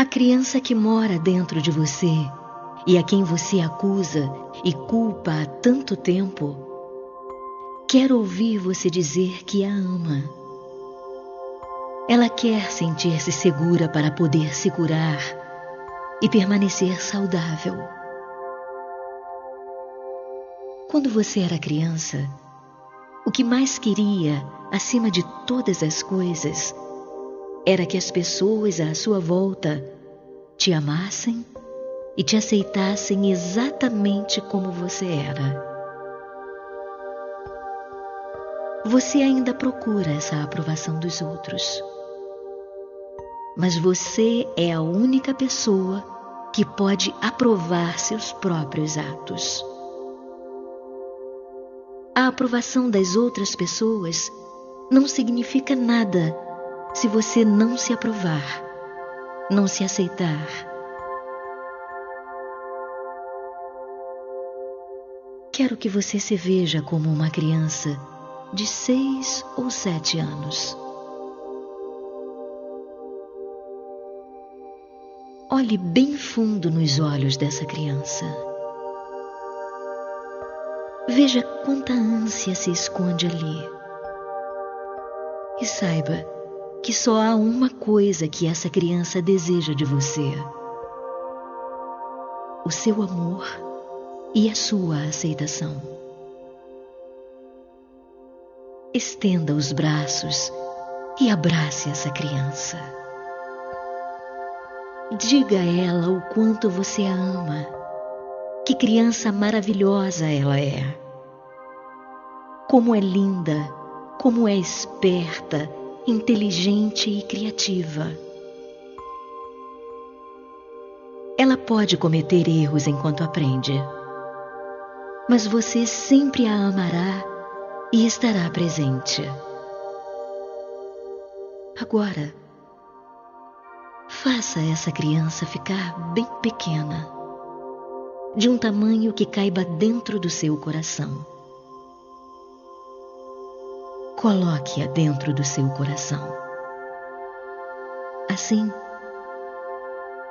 A criança que mora dentro de você e a quem você acusa e culpa há tanto tempo, quer ouvir você dizer que a ama. Ela quer sentir-se segura para poder se curar e permanecer saudável. Quando você era criança, o que mais queria, acima de todas as coisas, era que as pessoas à sua volta te amassem e te aceitassem exatamente como você era. Você ainda procura essa aprovação dos outros. Mas você é a única pessoa que pode aprovar seus próprios atos. A aprovação das outras pessoas não significa nada se você não se aprovar, não se aceitar. Quero que você se veja como uma criança de seis ou sete anos. Olhe bem fundo nos olhos dessa criança. Veja quanta ânsia se esconde ali. E saiba que só há uma coisa que essa criança deseja de você: o seu amor e a sua aceitação. Estenda os braços e abrace essa criança. Diga a ela o quanto você a ama, que criança maravilhosa ela é. Como é linda, como é esperta, inteligente e criativa. Ela pode cometer erros enquanto aprende, mas você sempre a amará e estará presente. Agora, faça essa criança ficar bem pequena, de um tamanho que caiba dentro do seu coração. Coloque-a dentro do seu coração. Assim,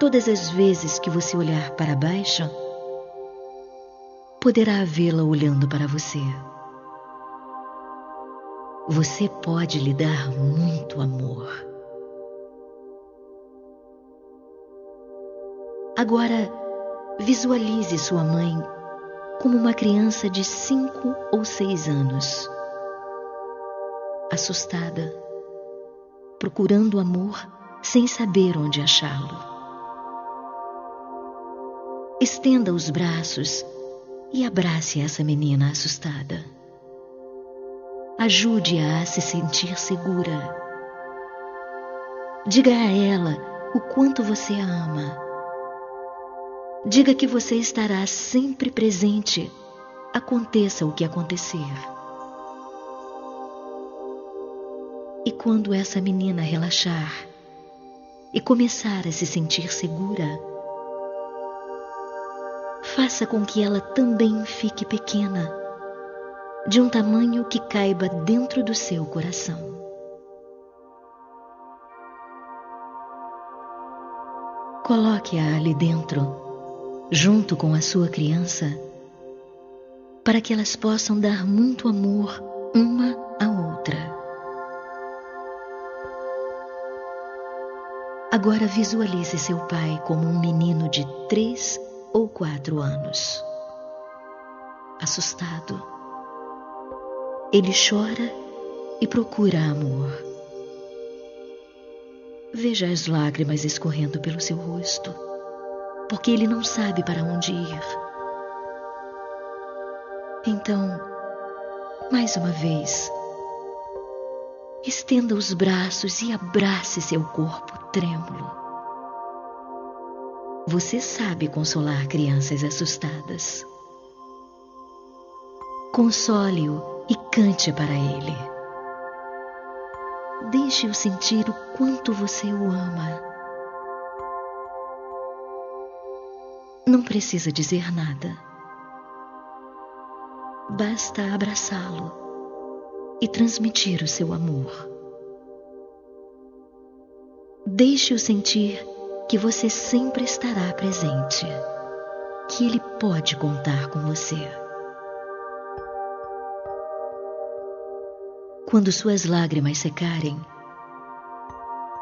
todas as vezes que você olhar para baixo, poderá vê-la olhando para você. Você pode lhe dar muito amor. Agora, visualize sua mãe como uma criança de cinco ou seis anos assustada, procurando amor sem saber onde achá-lo. Estenda os braços e abrace essa menina assustada. Ajude-a a se sentir segura. Diga a ela o quanto você a ama. Diga que você estará sempre presente, aconteça o que acontecer. E quando essa menina relaxar e começar a se sentir segura, faça com que ela também fique pequena, de um tamanho que caiba dentro do seu coração. Coloque-a ali dentro, junto com a sua criança, para que elas possam dar muito amor uma Agora visualize seu pai como um menino de três ou quatro anos. Assustado, ele chora e procura amor. Veja as lágrimas escorrendo pelo seu rosto, porque ele não sabe para onde ir. Então, mais uma vez, Estenda os braços e abrace seu corpo trêmulo. Você sabe consolar crianças assustadas. Console-o e cante para ele. Deixe-o sentir o quanto você o ama. Não precisa dizer nada. Basta abraçá-lo e transmitir o seu amor. Deixe-o sentir que você sempre estará presente, que ele pode contar com você. Quando suas lágrimas secarem,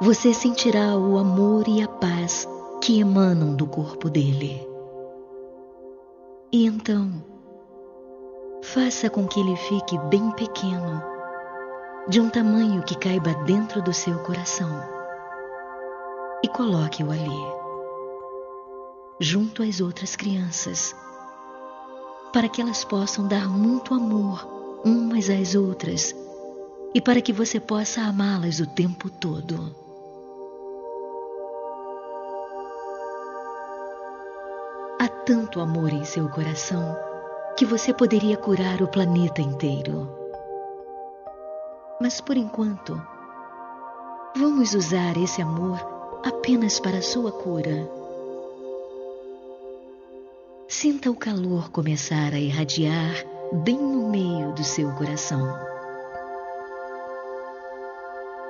você sentirá o amor e a paz que emanam do corpo dele. E então, faça com que ele fique bem pequeno, de um tamanho que caiba dentro do seu coração, e coloque-o ali, junto às outras crianças, para que elas possam dar muito amor umas às outras e para que você possa amá-las o tempo todo. Há tanto amor em seu coração que você poderia curar o planeta inteiro. Mas por enquanto, vamos usar esse amor apenas para sua cura. Sinta o calor começar a irradiar bem no meio do seu coração.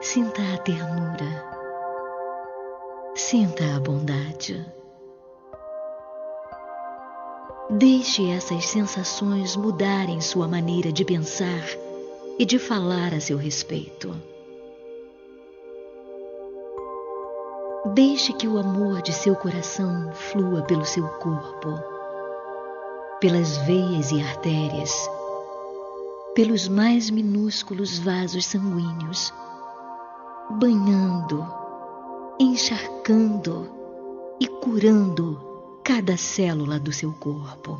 Sinta a ternura. Sinta a bondade. Deixe essas sensações mudarem sua maneira de pensar e de falar a seu respeito. Deixe que o amor de seu coração flua pelo seu corpo, pelas veias e artérias, pelos mais minúsculos vasos sanguíneos banhando, encharcando e curando cada célula do seu corpo.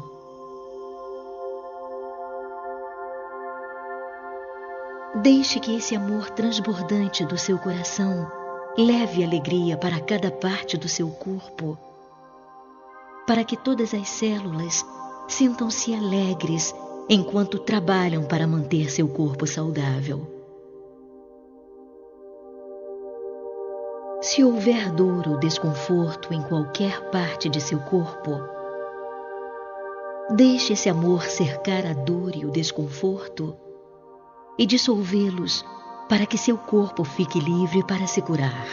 Deixe que esse amor transbordante do seu coração leve alegria para cada parte do seu corpo, para que todas as células sintam-se alegres enquanto trabalham para manter seu corpo saudável. Se houver dor ou desconforto em qualquer parte de seu corpo, deixe esse amor cercar a dor e o desconforto e dissolvê-los para que seu corpo fique livre para se curar.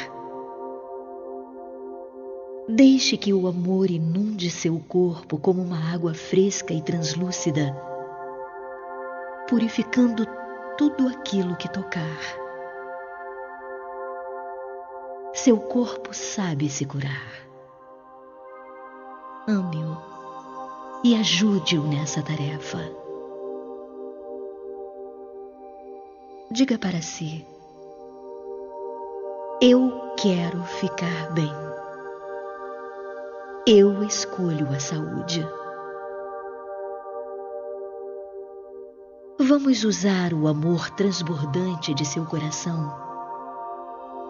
Deixe que o amor inunde seu corpo como uma água fresca e translúcida, purificando tudo aquilo que tocar. Seu corpo sabe se curar. Ame-o e ajude-o nessa tarefa. Diga para si: Eu quero ficar bem. Eu escolho a saúde. Vamos usar o amor transbordante de seu coração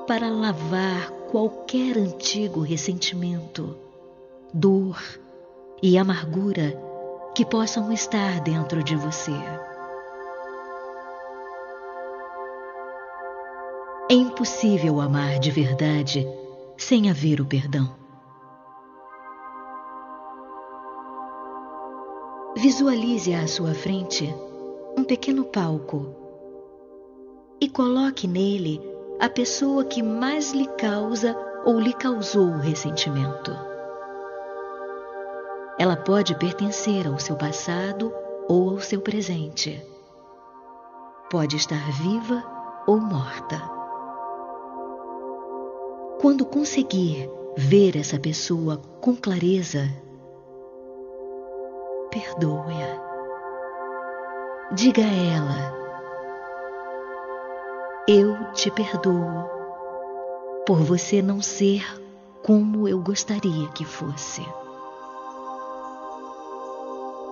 para lavar qualquer antigo ressentimento, dor e amargura que possam estar dentro de você. É impossível amar de verdade sem haver o perdão. Visualize à sua frente um pequeno palco e coloque nele a pessoa que mais lhe causa ou lhe causou o ressentimento. Ela pode pertencer ao seu passado ou ao seu presente. Pode estar viva ou morta. Quando conseguir ver essa pessoa com clareza, perdoe-a. Diga a ela eu te perdoo por você não ser como eu gostaria que fosse.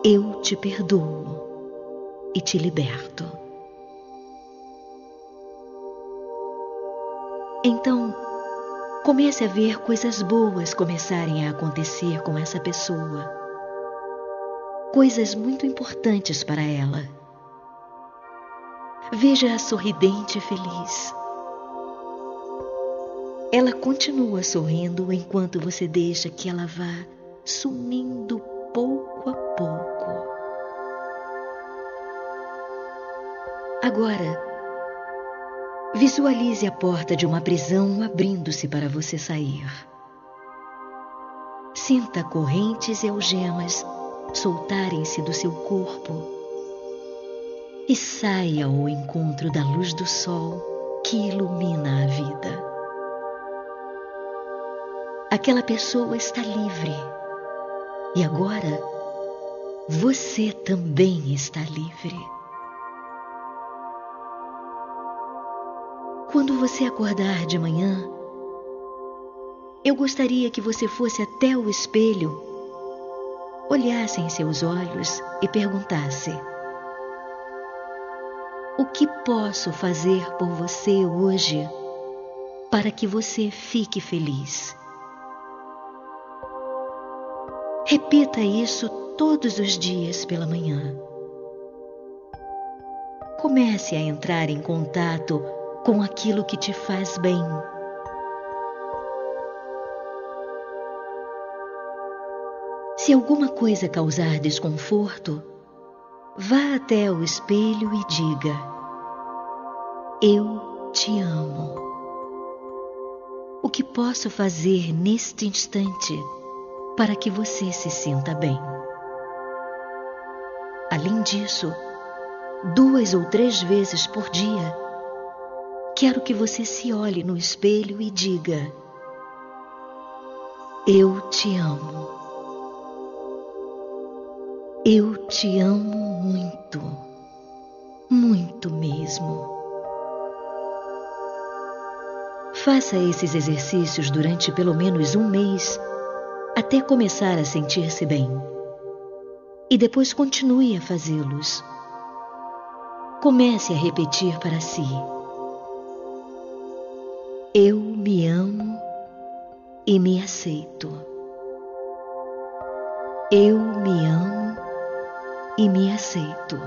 Eu te perdoo e te liberto. Então, comece a ver coisas boas começarem a acontecer com essa pessoa. Coisas muito importantes para ela Veja-a sorridente e feliz. Ela continua sorrindo enquanto você deixa que ela vá sumindo pouco a pouco. Agora, visualize a porta de uma prisão abrindo-se para você sair. Sinta correntes e algemas soltarem-se do seu corpo e saia ao encontro da luz do sol que ilumina a vida. Aquela pessoa está livre e agora você também está livre. Quando você acordar de manhã, eu gostaria que você fosse até o espelho, olhasse em seus olhos e perguntasse: O que posso fazer por você hoje para que você fique feliz? Repita isso todos os dias pela manhã. Comece a entrar em contato com aquilo que te faz bem. Se alguma coisa causar desconforto, vá até o espelho e diga: Eu te amo. O que posso fazer neste instante? para que você se sinta bem. Além disso, duas ou três vezes por dia, quero que você se olhe no espelho e diga: Eu te amo. Eu te amo muito, muito mesmo. Faça esses exercícios durante pelo menos um mês até começar a sentir-se bem. E depois continue a fazê-los. Comece a repetir para si: Eu me amo e me aceito. Eu me amo e me aceito.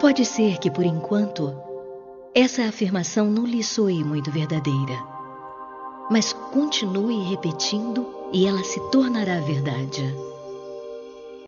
Pode ser que por enquanto essa afirmação não lhe soe muito verdadeira mas continue repetindo e ela se tornará verdade.